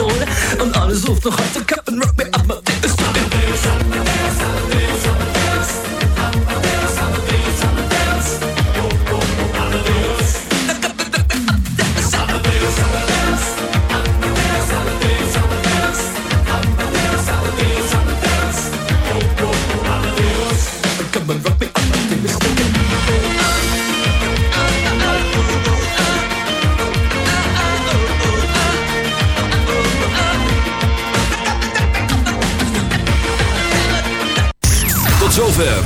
soul. I'm honest, off the heart, the cup and rock me up my dick.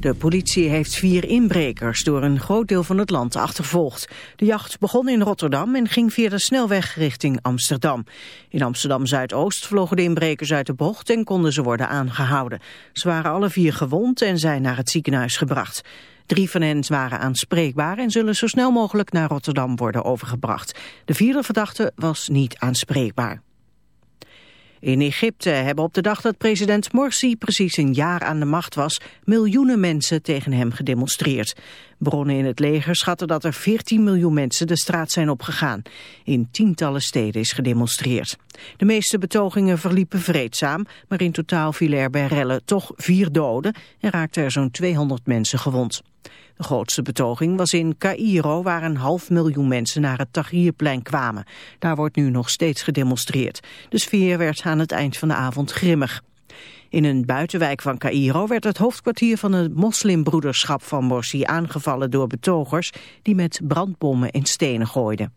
De politie heeft vier inbrekers door een groot deel van het land achtervolgd. De jacht begon in Rotterdam en ging via de snelweg richting Amsterdam. In Amsterdam-Zuidoost vlogen de inbrekers uit de bocht en konden ze worden aangehouden. Ze waren alle vier gewond en zijn naar het ziekenhuis gebracht. Drie van hen waren aanspreekbaar en zullen zo snel mogelijk naar Rotterdam worden overgebracht. De vierde verdachte was niet aanspreekbaar. In Egypte hebben op de dag dat president Morsi precies een jaar aan de macht was, miljoenen mensen tegen hem gedemonstreerd. Bronnen in het leger schatten dat er 14 miljoen mensen de straat zijn opgegaan. In tientallen steden is gedemonstreerd. De meeste betogingen verliepen vreedzaam, maar in totaal vielen er bij rellen toch vier doden en raakten er zo'n 200 mensen gewond. De grootste betoging was in Cairo, waar een half miljoen mensen naar het Tahrirplein kwamen. Daar wordt nu nog steeds gedemonstreerd. De sfeer werd aan het eind van de avond grimmig. In een buitenwijk van Cairo werd het hoofdkwartier van het moslimbroederschap van Morsi aangevallen door betogers die met brandbommen en stenen gooiden.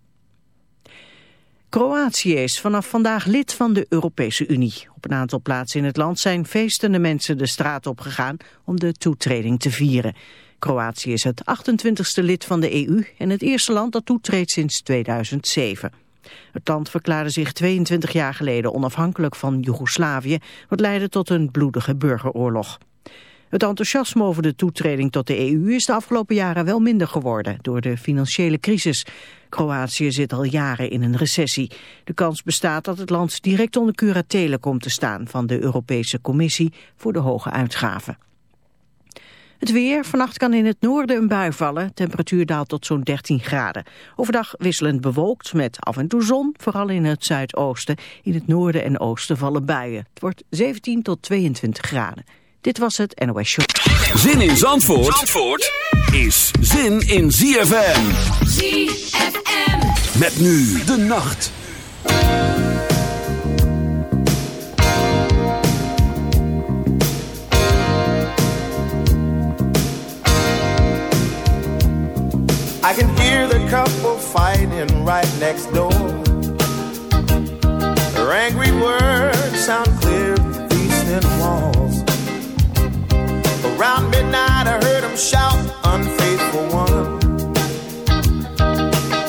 Kroatië is vanaf vandaag lid van de Europese Unie. Op een aantal plaatsen in het land zijn feestende mensen de straat opgegaan om de toetreding te vieren. Kroatië is het 28ste lid van de EU en het eerste land dat toetreedt sinds 2007. Het land verklaarde zich 22 jaar geleden onafhankelijk van Joegoslavië, wat leidde tot een bloedige burgeroorlog. Het enthousiasme over de toetreding tot de EU is de afgelopen jaren wel minder geworden door de financiële crisis. Kroatië zit al jaren in een recessie. De kans bestaat dat het land direct onder curatele komt te staan van de Europese Commissie voor de hoge uitgaven. Het weer, vannacht kan in het noorden een bui vallen. Temperatuur daalt tot zo'n 13 graden. Overdag wisselend bewolkt met af en toe zon, vooral in het zuidoosten. In het noorden en oosten vallen buien. Het wordt 17 tot 22 graden. Dit was het NOS Show. Zin in Zandvoort, Zandvoort is zin in ZFM. ZFM. Met nu de nacht. I can hear the couple fighting right next door. Their angry words sound clear through these thin walls. Around midnight, I heard them shout, Unfaithful one.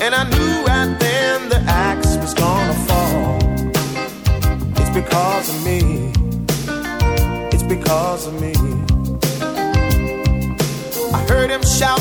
And I knew right then the axe was gonna fall. It's because of me. It's because of me. I heard him shout,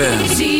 FM.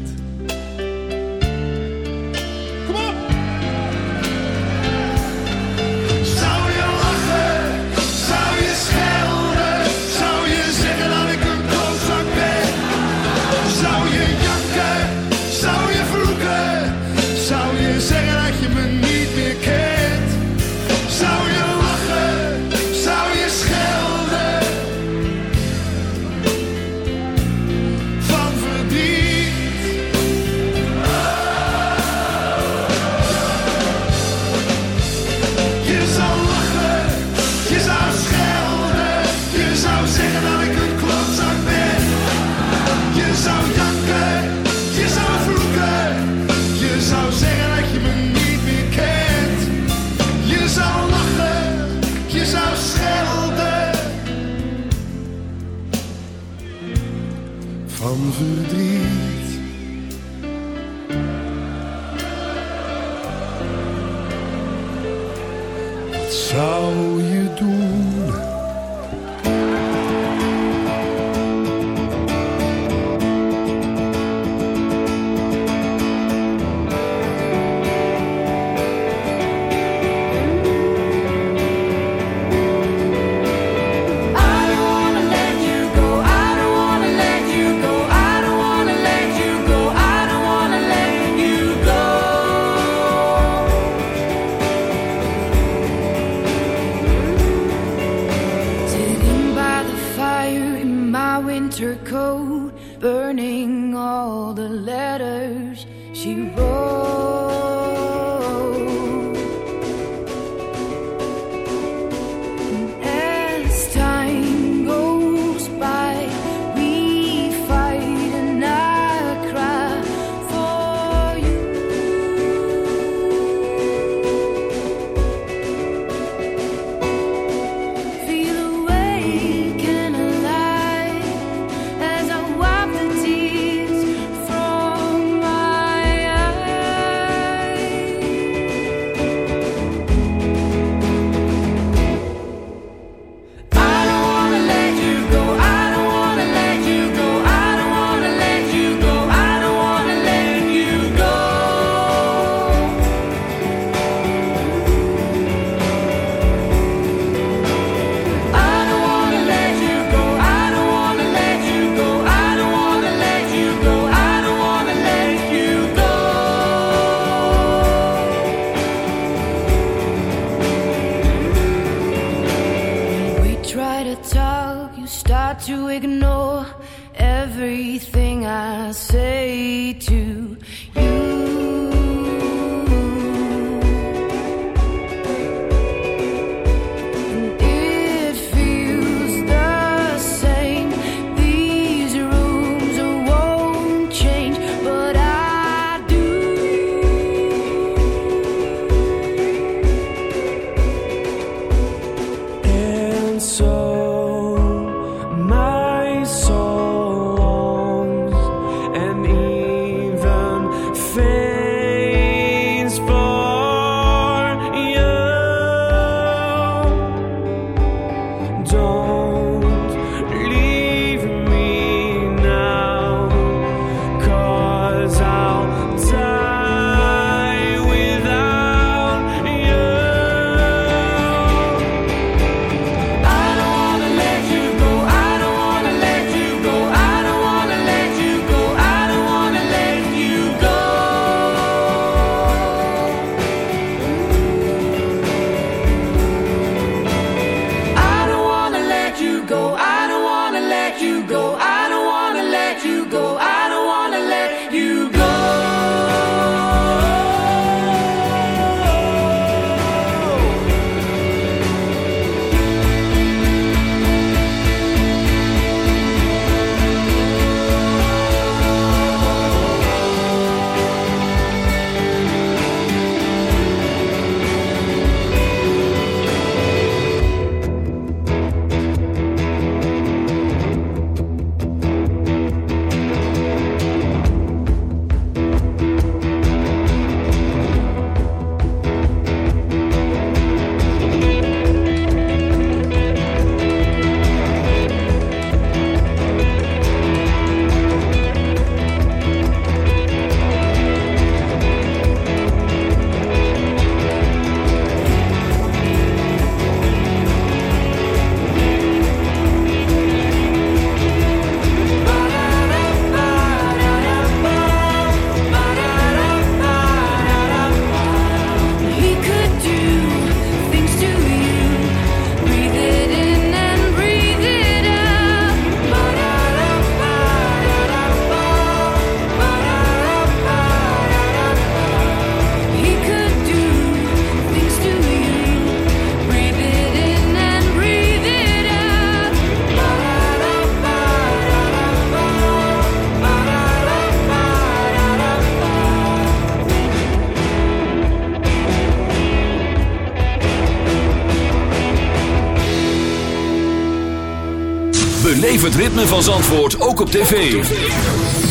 Beleef het ritme van Zandvoort ook op tv.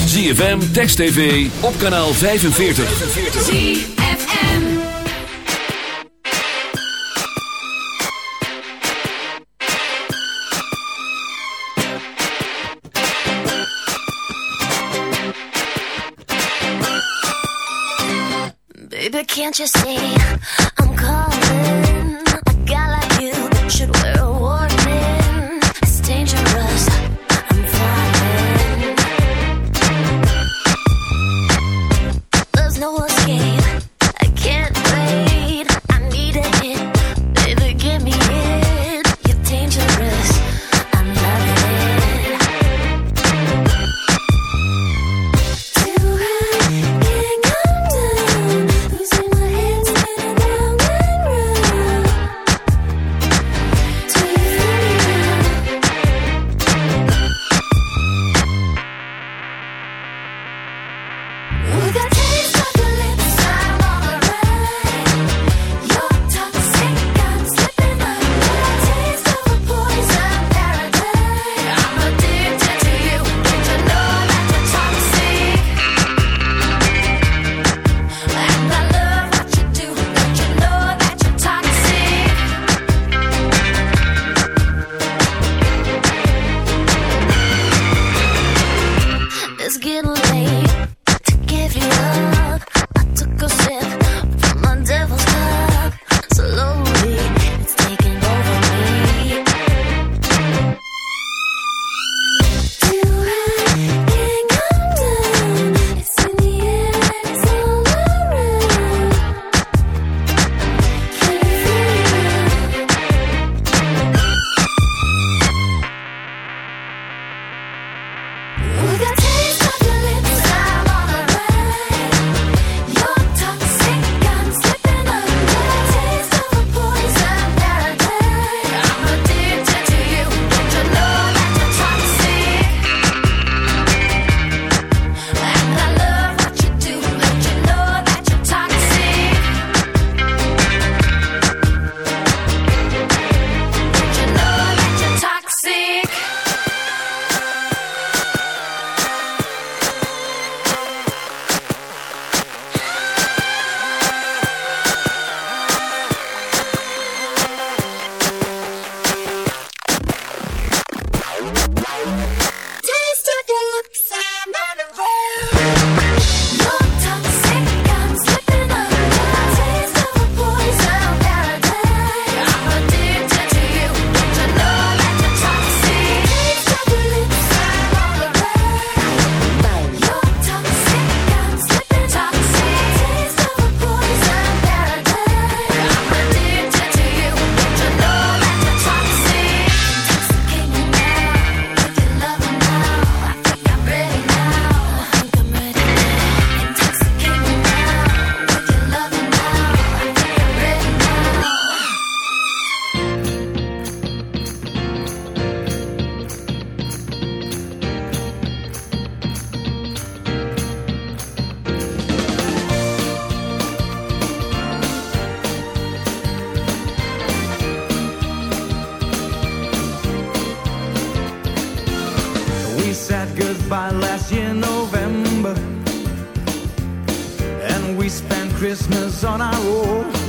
ZFM, Text TV, op kanaal 45. ZFM Baby, can't you see Christmas on our own.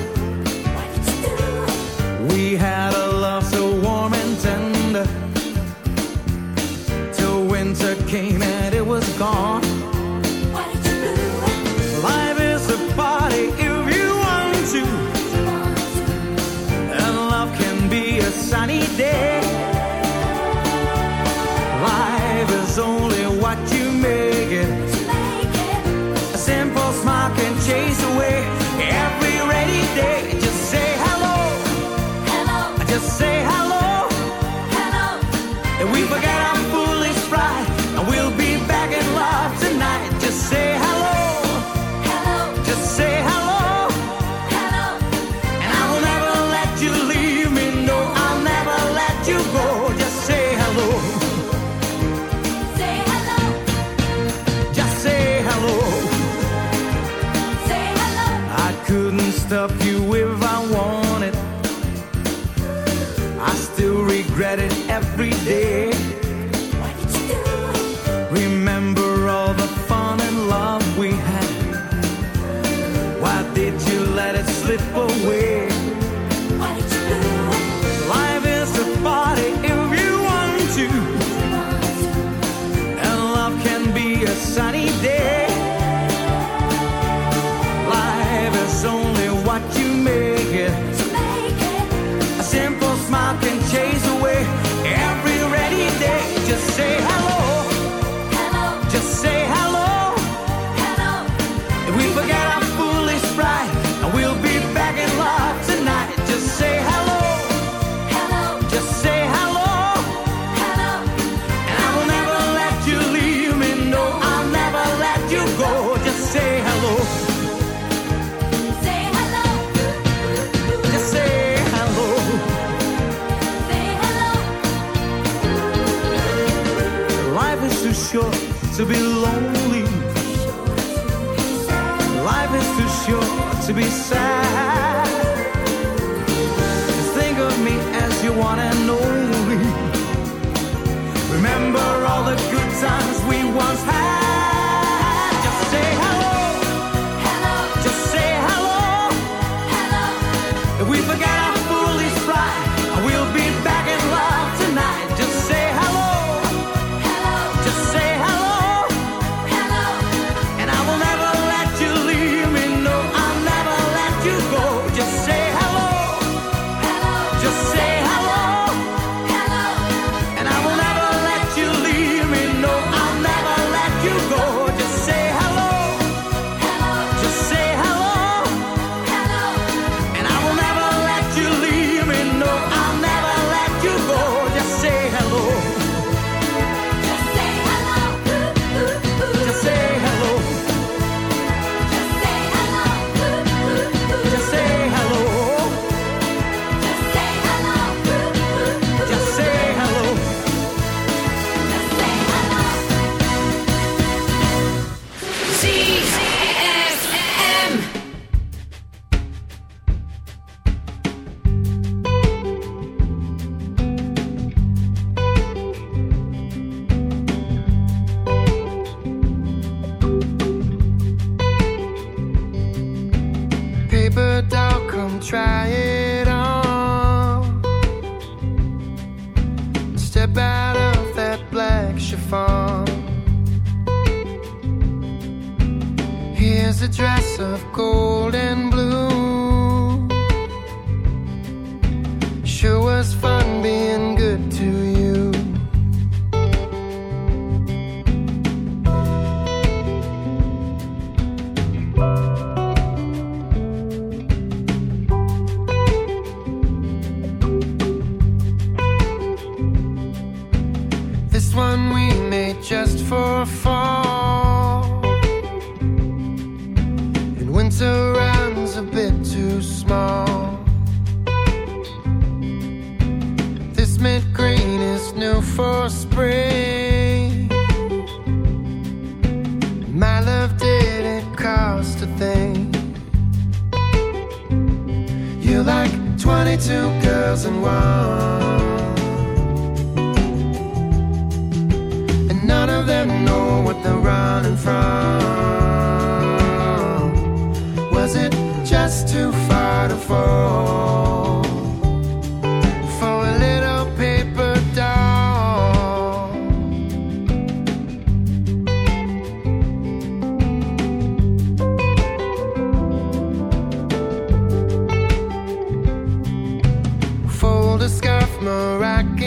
Miracle.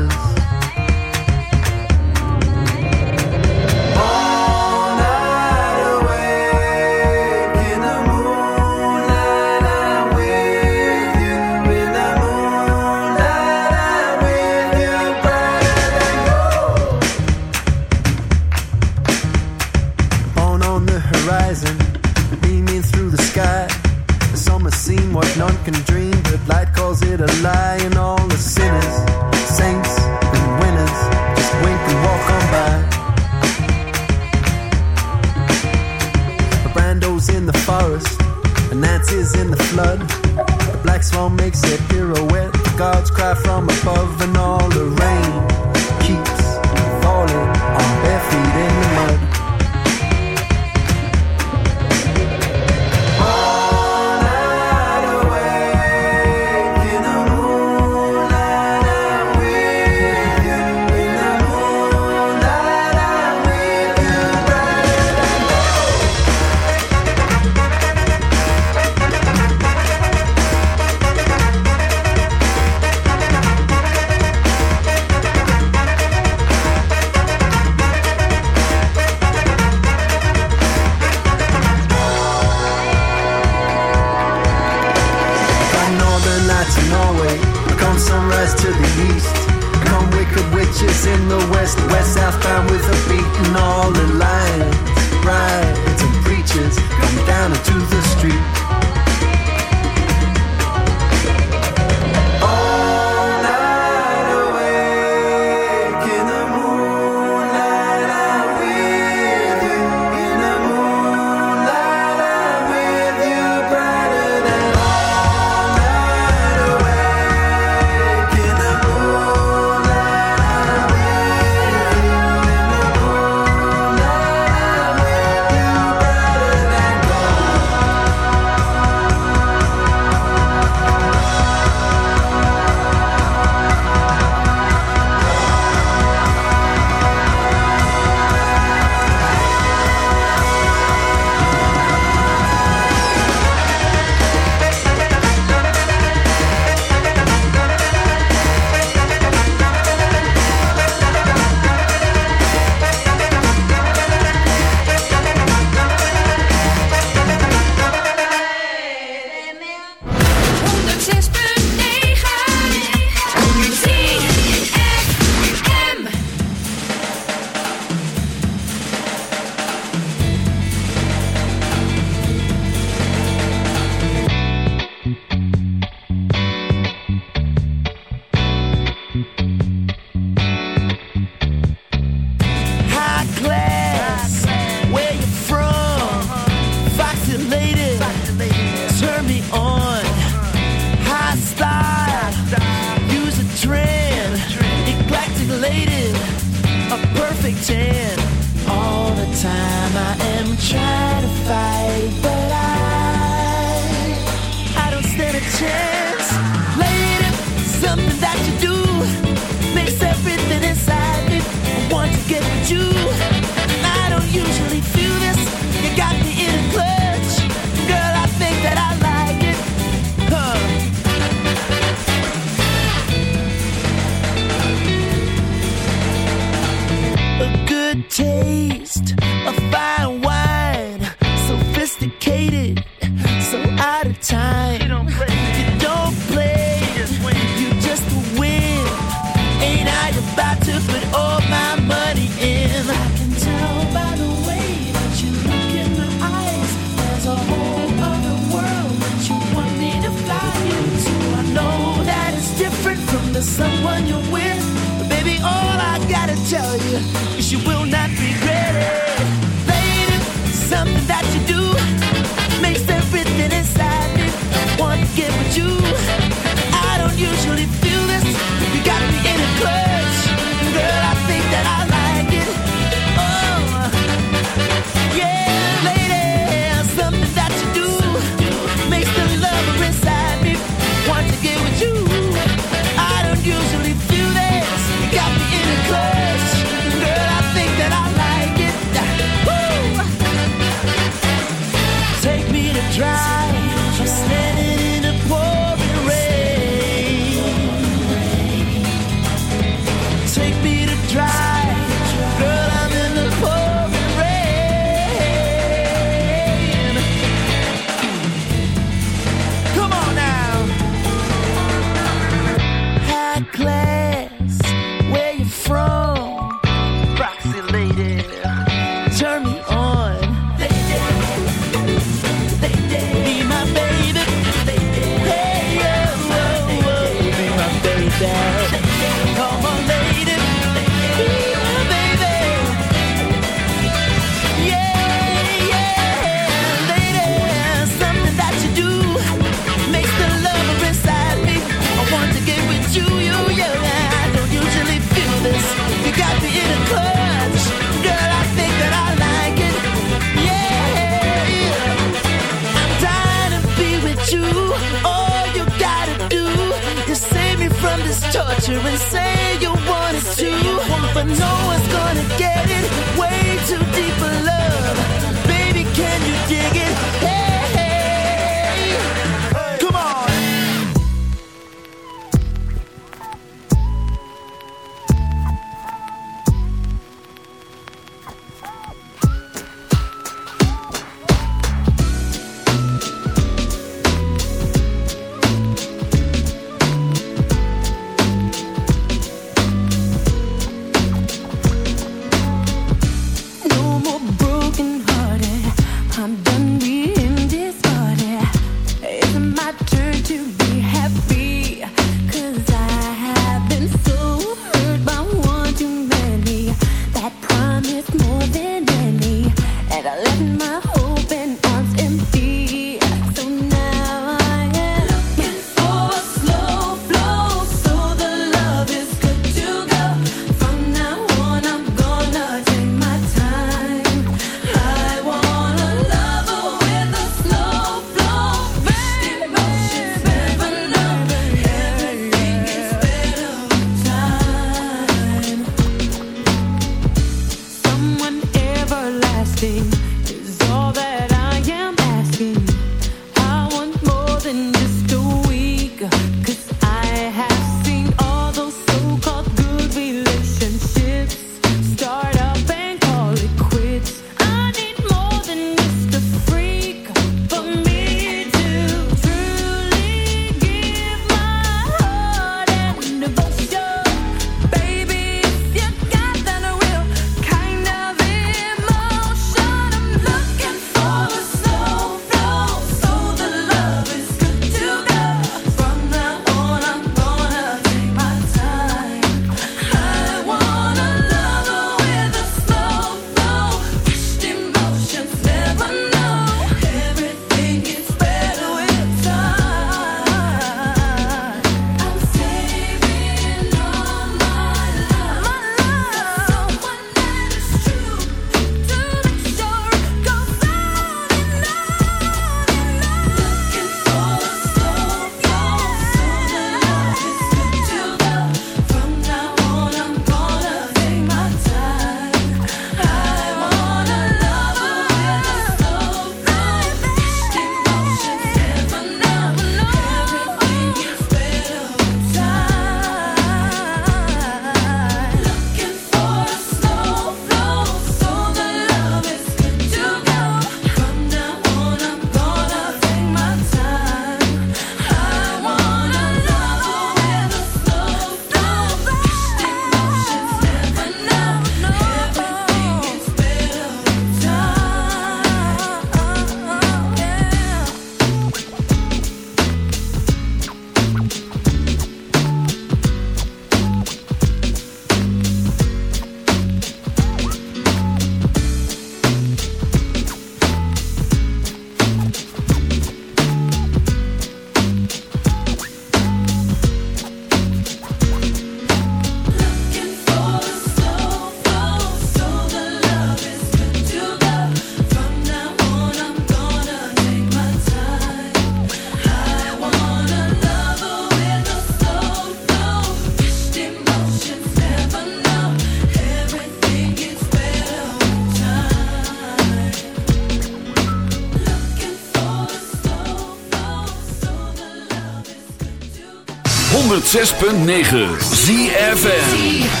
106.9 ZFM.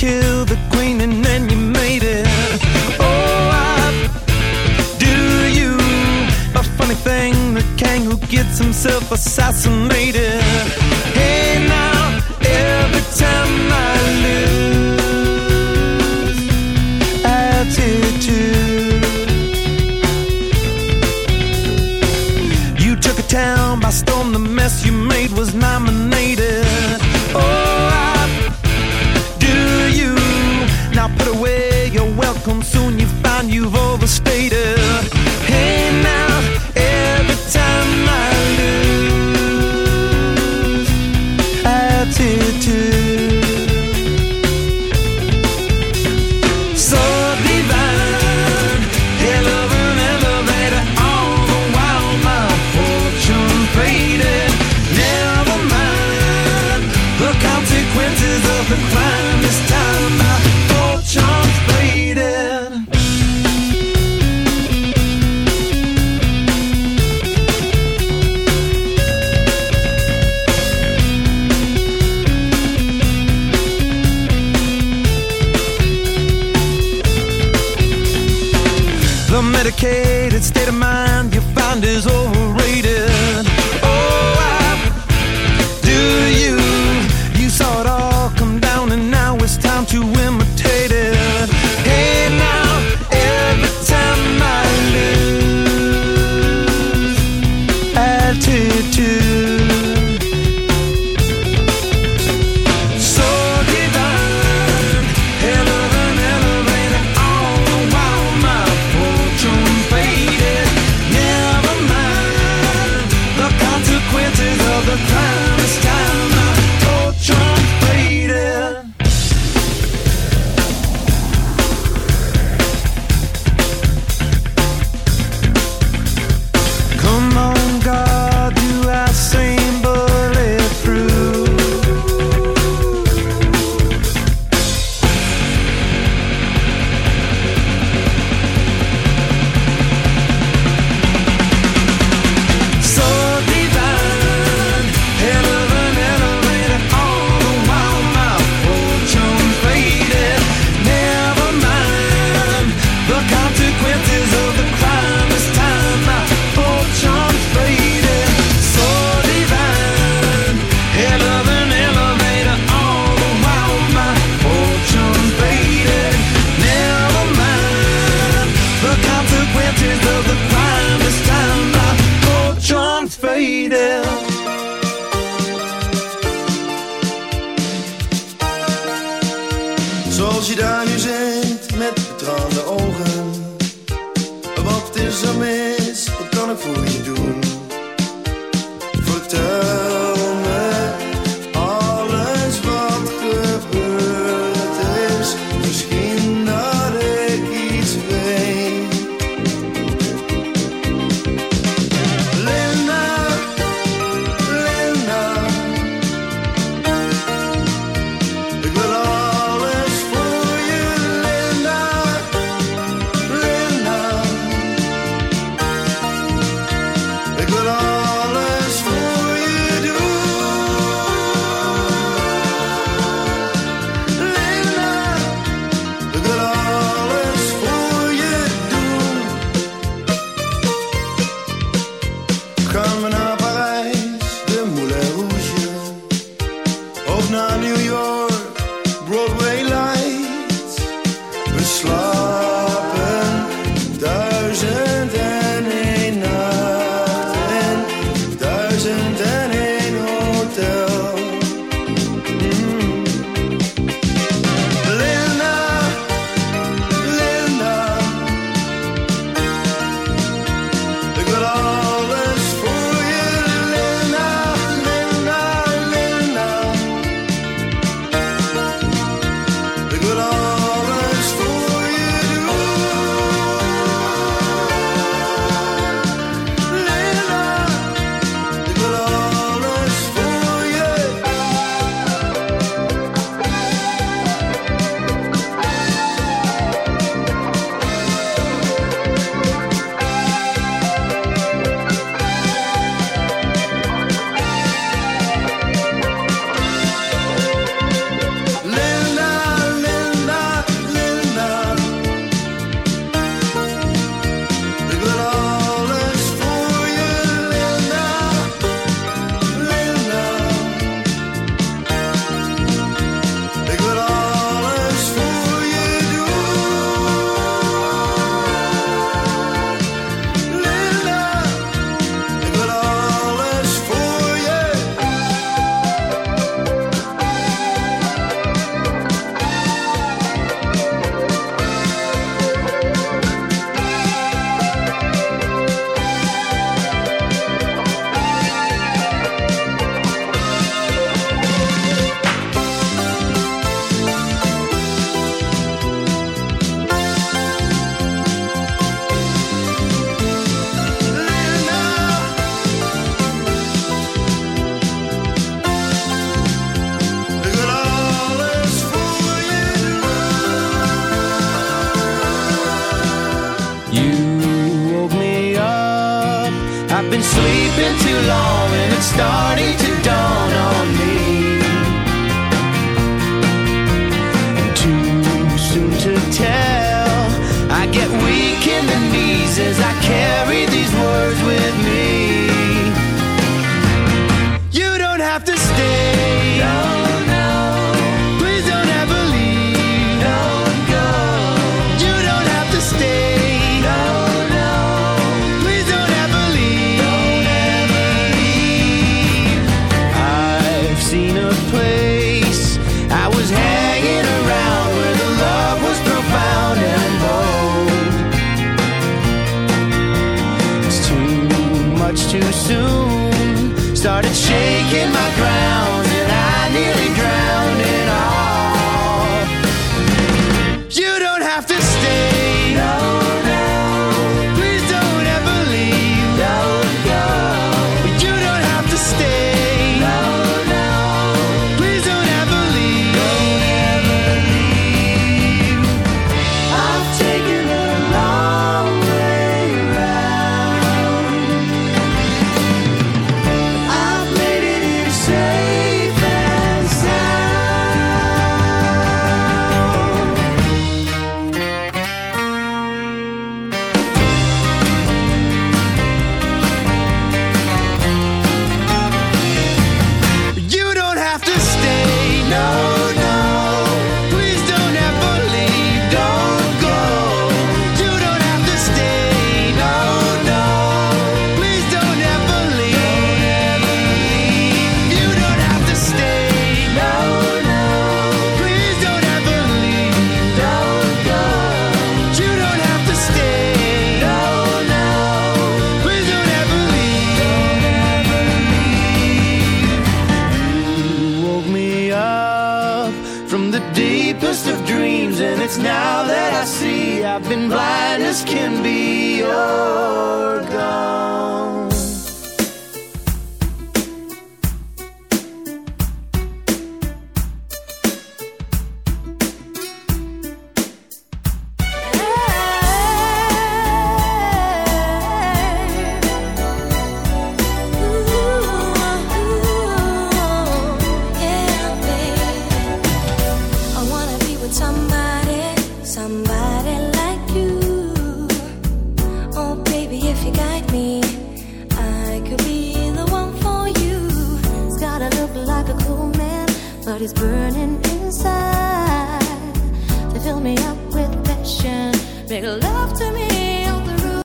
kill